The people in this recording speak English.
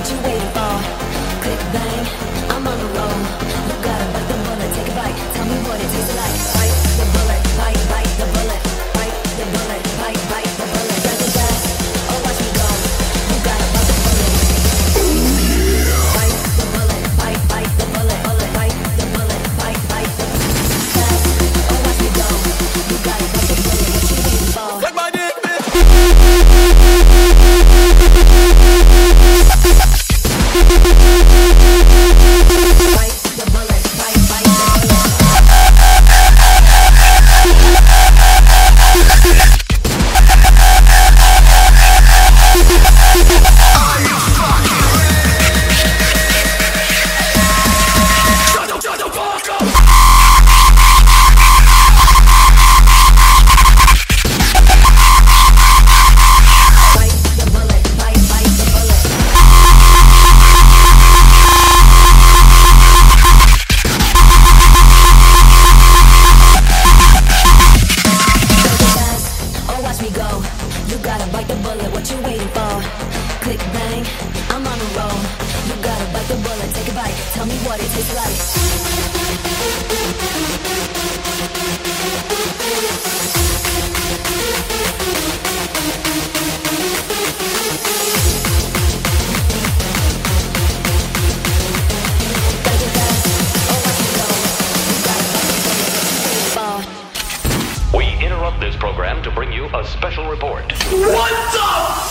What you waiting for? thing. I'm on a roll. You gotta bite the bullet, take a bite. Tell me what it tastes like. this program to bring you a special report. What the?